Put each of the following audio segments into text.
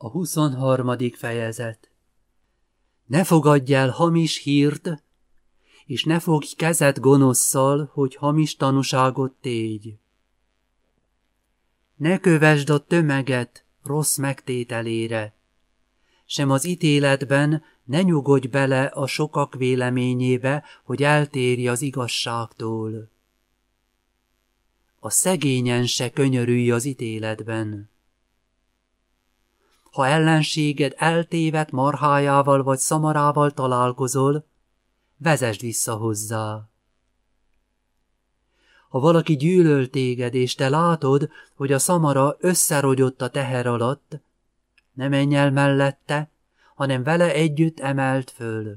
A huszonharmadik fejezet Ne fogadj el hamis hírt, és ne fogj kezet gonoszszal, hogy hamis tanúságot tégy. Ne kövesd a tömeget rossz megtételére, sem az ítéletben ne nyugodj bele a sokak véleményébe, hogy eltérj az igazságtól. A szegényen se könyörülj az ítéletben ha ellenséged eltévedt marhájával vagy szamarával találkozol, vezesd vissza hozzá. Ha valaki gyűlöl téged, és te látod, hogy a szamara összerogyott a teher alatt, ne menj el mellette, hanem vele együtt emelt föl.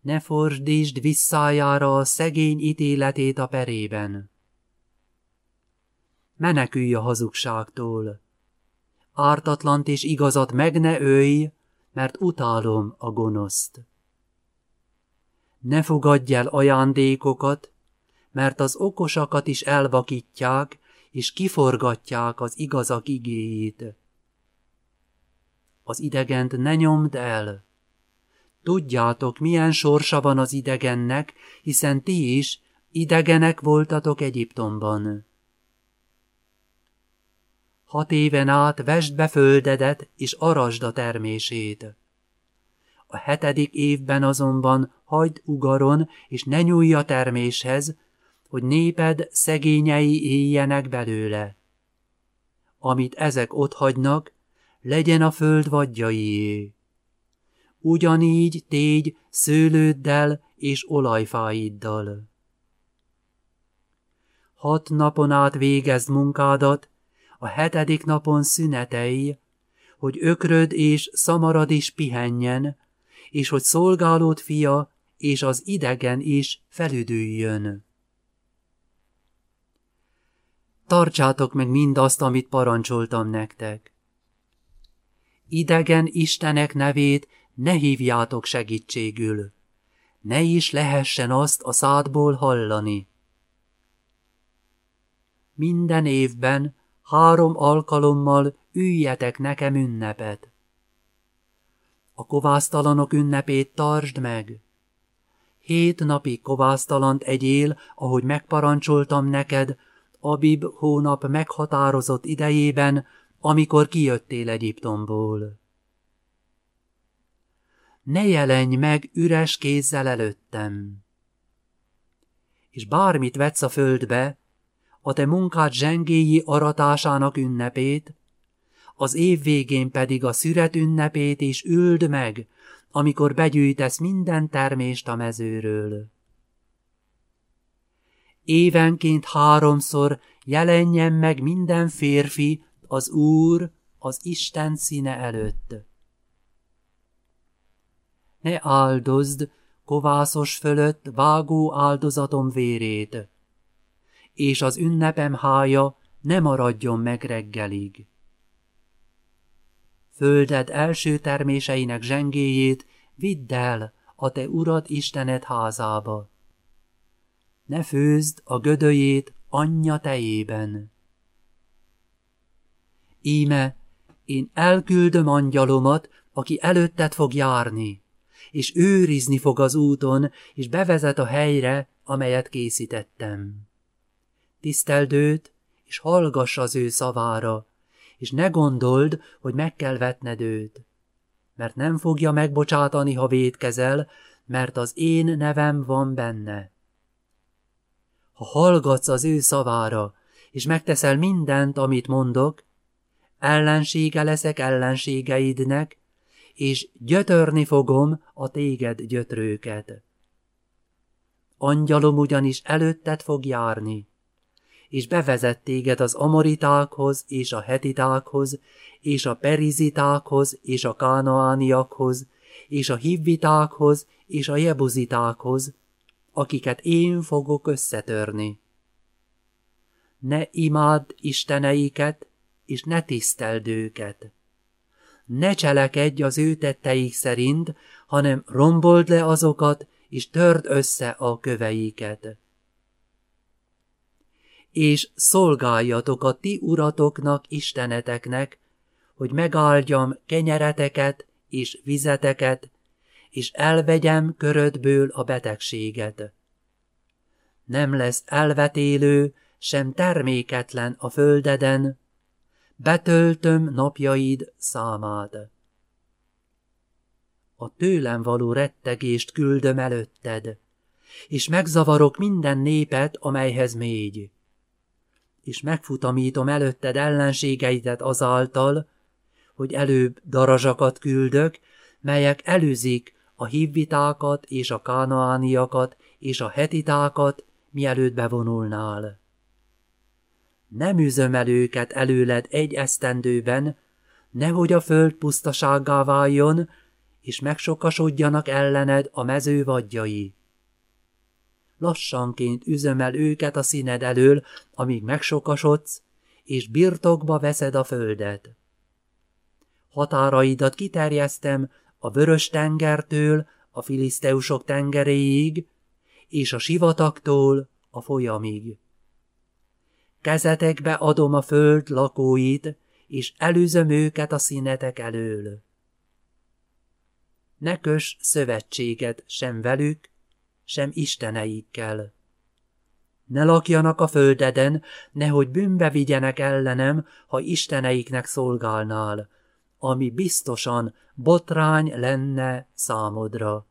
Ne fordítsd visszájára a szegény ítéletét a perében. Menekülj a hazugságtól ártatlant és igazat meg ne ölj, mert utálom a gonoszt. Ne fogadj el ajándékokat, mert az okosakat is elvakítják, és kiforgatják az igazak igéjét. Az idegent ne nyomd el. Tudjátok, milyen sorsa van az idegennek, hiszen ti is idegenek voltatok Egyiptomban. Hat éven át vesd be földedet, és arasd a termését. A hetedik évben azonban hagyd ugaron, és ne nyúlj a terméshez, hogy néped szegényei éljenek belőle. Amit ezek hagynak, legyen a föld vadjaié. Ugyanígy tégy szőlőddel és olajfáiddal. Hat napon át végezd munkádat, a hetedik napon szünetei, hogy ökröd és szamarad is pihenjen, és hogy szolgálód fia és az idegen is felüdüljön. Tartsátok meg mindazt, amit parancsoltam nektek. Idegen Istenek nevét ne hívjátok segítségül, ne is lehessen azt a szádból hallani. Minden évben három alkalommal üljetek nekem ünnepet. A kovásztalanok ünnepét tartsd meg. Hét napig kovásztalant egyél, ahogy megparancsoltam neked, Abib hónap meghatározott idejében, amikor kijöttél Egyiptomból. Ne jelenj meg üres kézzel előttem. És bármit vetsz a földbe, a te munkád zsengéi aratásának ünnepét, az év végén pedig a szüret ünnepét is üld meg, amikor begyűjtesz minden termést a mezőről. Évenként háromszor jelenjen meg minden férfi az Úr, az Isten színe előtt. Ne áldozd kovászos fölött vágó áldozatom vérét, és az ünnepem hája ne maradjon meg reggelig. Földed első terméseinek zsengéjét vidd el a te urad Istened házába. Ne főzd a gödöjét anyja tejében. Íme, én elküldöm angyalomat, aki előtted fog járni, és őrizni fog az úton, és bevezet a helyre, amelyet készítettem tiszteld őt, és hallgass az ő szavára, és ne gondold, hogy meg kell vetned őt, mert nem fogja megbocsátani, ha védkezel, mert az én nevem van benne. Ha hallgatsz az ő szavára, és megteszel mindent, amit mondok, ellensége leszek ellenségeidnek, és gyötörni fogom a téged gyötrőket. Angyalom ugyanis előtted fog járni, és bevezett téged az amoritákhoz, és a hetitákhoz, és a perizitákhoz, és a kánaániakhoz, és a hivvitákhoz, és a jebuzitákhoz, akiket én fogok összetörni. Ne imádd isteneiket, és ne tiszteld őket. Ne cselekedj az ő tetteik szerint, hanem rombold le azokat, és törd össze a köveiket és szolgáljatok a ti uratoknak, isteneteknek, hogy megáldjam kenyereteket és vizeteket, és elvegyem körödből a betegséget. Nem lesz elvetélő, sem terméketlen a földeden, betöltöm napjaid számát. A tőlem való rettegést küldöm előtted, és megzavarok minden népet, amelyhez mégy. És megfutamítom előtted ellenségeidet azáltal, hogy előbb darazsakat küldök, melyek előzik a hívvitákat és a kánaániakat és a hetitákat, mielőtt bevonulnál. Nem üzöm el őket előled egy esztendőben, nehogy a föld pusztasággá váljon, és megsokasodjanak ellened a mező. Lassanként üzöm el őket a színed elől, amíg megsokasodsz, és birtokba veszed a földet. Határaidat kiterjesztem a vörös tengertől a filiszteusok tengeréig, és a sivatagtól a folyamig. Kezetekbe adom a föld lakóit, és előzöm őket a színetek elől. Ne kös szövetséget sem velük, sem isteneikkel. Ne lakjanak a földeden, nehogy bűnbe vigyenek ellenem, ha isteneiknek szolgálnál, ami biztosan botrány lenne számodra.